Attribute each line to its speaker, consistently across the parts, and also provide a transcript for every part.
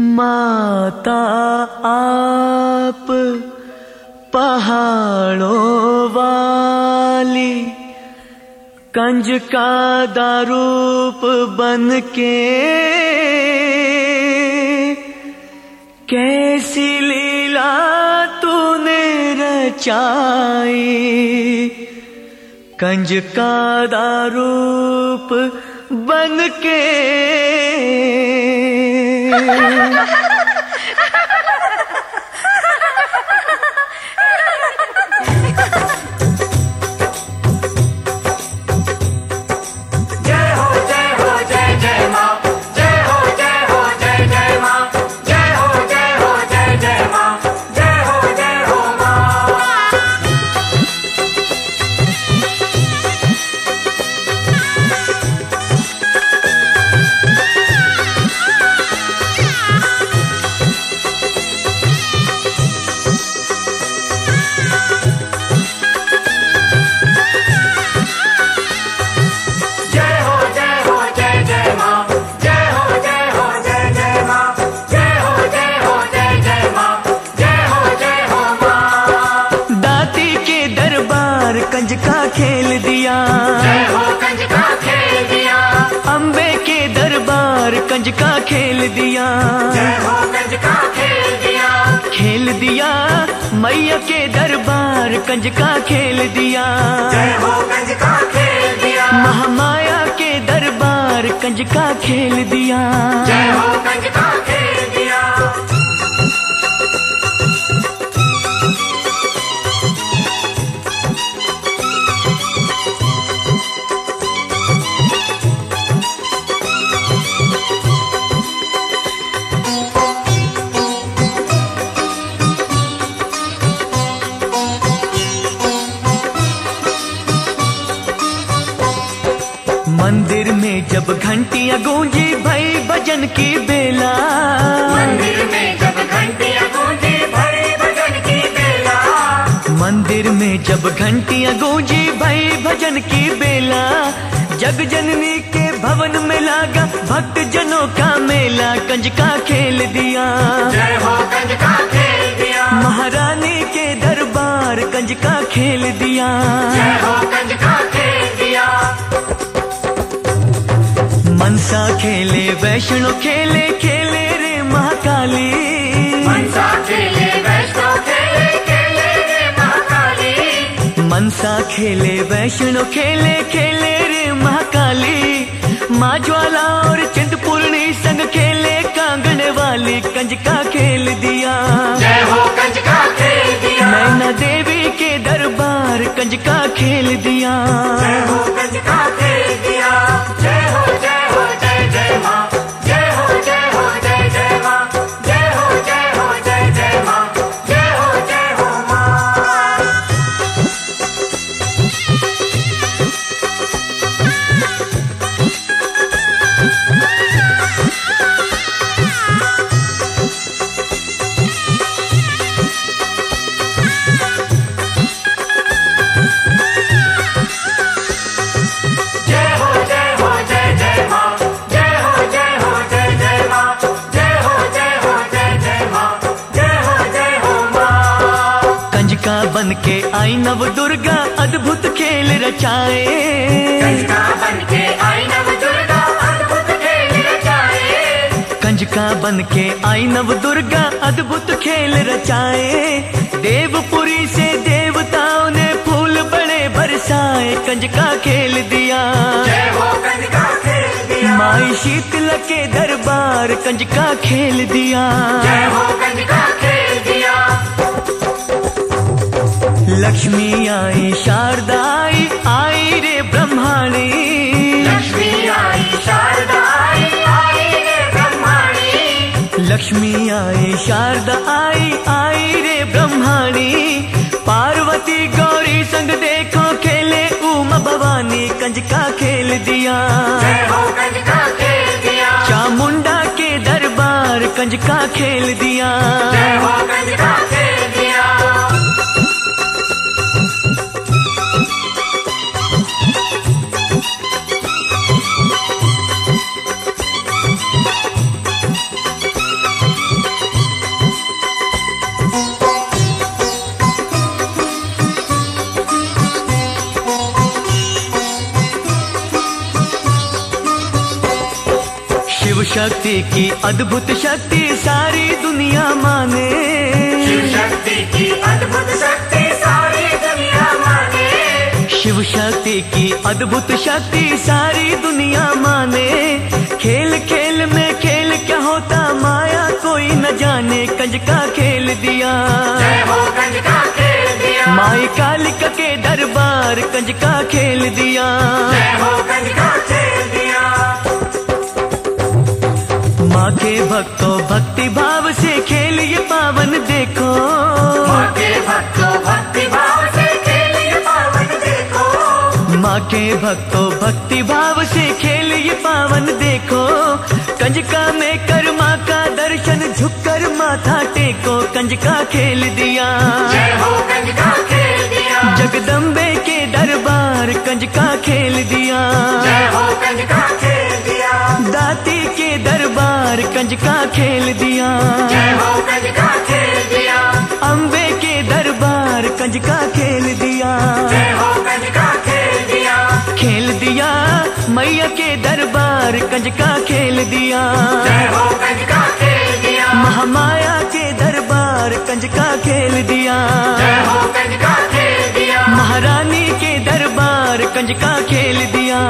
Speaker 1: माता आप पहाड़ों वाली कंज का दारूप बन के कैसी लीला तूने रचाई? कंज का दारूप बन के
Speaker 2: 哈
Speaker 1: 哈哈哈。कंज का खेल दिया।
Speaker 2: कंज का खेल दिया।
Speaker 1: अम्बे के दरबार कंज का खेल दिया।
Speaker 2: कंज का खेल दिया।
Speaker 1: खेल दिया मैया के दरबार कंज का खेल दिया।
Speaker 2: कंज का खेल दिया।
Speaker 1: महामाया के दरबार कंज का खेल दिया।
Speaker 2: जय हो कंज का खेल दिया।
Speaker 1: जब घंटियाँ गूंजी भई भजन की बेला।
Speaker 2: मंदिर में जब घंटियाँ गूंजी भरी भजन की बेला।
Speaker 1: मंदिर में जब घंटियाँ गूंजी भई भजन की बेला। जग जननी के भवन में लागा भक्त जनों का मेला। कंज का खेल दिया।
Speaker 2: जय हो कंज का खेल दिया।
Speaker 1: महारानी के दरबार कंज का खेल दिया। वैष्णो खेले खेले रे महाकाली।
Speaker 2: मनसा खेले वैष्णो खेले खेले रे महाकाली।
Speaker 1: मनसा खेले वैष्णो खेले खेले रे महाकाली। माँ ज्वाला और चिंतपूर्णी संग खेले कांगण वाली कंजका खेले
Speaker 2: खेल।
Speaker 1: बन के आई नव दुर्गा अद्भुत खेल रचाए।
Speaker 2: कंजका बन के आई नव दुर्गा अद्भुत खेल रचाए।
Speaker 1: कंजका बन के आई नव दुर्गा अद्भुत खेल रचाए। देवपुरी से देवताओं ने फूल बड़े बरसाए। कंजका खेल दिया।
Speaker 2: जय हो कंजका खेल दिया।
Speaker 1: माई शीतल के दरबार कंजका खेल दिया।
Speaker 2: जय हो कंजका
Speaker 1: लक्ष्मी आई शारदा आई आई रे ब्रह्माणी।
Speaker 2: लक्ष्मी आई शारदा आई आई रे ब्रह्माणी।
Speaker 1: लक्ष्मी आई शारदा आई आई रे ब्रह्माणी। पार्वती गौरी संग देखो खेले उमा भवानी कंजका खेल दिया।
Speaker 2: जय हो कंजका खेल दिया।
Speaker 1: चामुंडा के दरबार कंजका खेल दिया।
Speaker 2: जय हो कंजका खेल दिया
Speaker 1: शक्ति की अद्भुत शक्ति सारी दुनिया माने।
Speaker 2: शिव शक्ति की अद्भुत शक्ति सारी दुनिया माने।
Speaker 1: शिव शक्ति की अद्भुत शक्ति सारी दुनिया माने। खेल खेल में खेल क्या होता माया कोई न जाने कंज का खेल दिया।
Speaker 2: जय हो कंज का खेल दिया।
Speaker 1: माई कालिका के दरबार कंज का खेल दिया।
Speaker 2: जय हो कंज का
Speaker 1: के भक्तों भक्ति भाव से खेल पावन देखो।
Speaker 2: माँ के भक्तों भक्ति भाव से खेलिए पावन देखो।
Speaker 1: माँ के भक्तों भक्ति भाव से खेल ये पावन देखो। कंजका में कर माँ का दर्शन झुककर माथा टेको। कंजका खेल दिया।
Speaker 2: जय हो खेल दिया।
Speaker 1: जगदम्बे के दरबार कंजका खेल दिया।
Speaker 2: जय हो कंज का खेल दिया।
Speaker 1: दाती के दरबार
Speaker 2: कंज का खेल दिया।
Speaker 1: अम्बे के दरबार कंजका खेल दिया।
Speaker 2: कंज का खेल दिया।
Speaker 1: खेल दिया मैया के दरबार कंजका खेल दिया।
Speaker 2: कंज का खेल दिया।
Speaker 1: महामाया के दरबार कंजका खेल दिया।
Speaker 2: जय हो कंज का खेल दिया।
Speaker 1: महारानी के दरबार कंजका खेल दिया।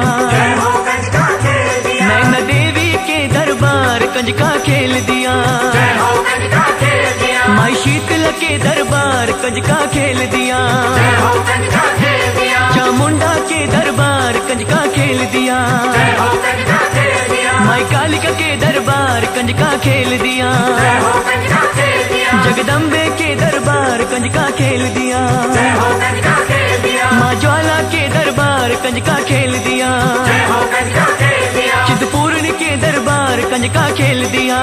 Speaker 1: दरबार कंजका खेल दिया
Speaker 2: जय कंज का खेल दिया
Speaker 1: माई कालिका के दरबार कंजका खेल दिया
Speaker 2: कंज का खेल दिया
Speaker 1: जगदम्बे के दरबार कंजका खेल दिया
Speaker 2: जय कंज का खेल दिया
Speaker 1: माँ ज्वाला के दरबार कंजका
Speaker 2: खेल दिया
Speaker 1: चितपूर्ण के दरबार कंजका खेल दिया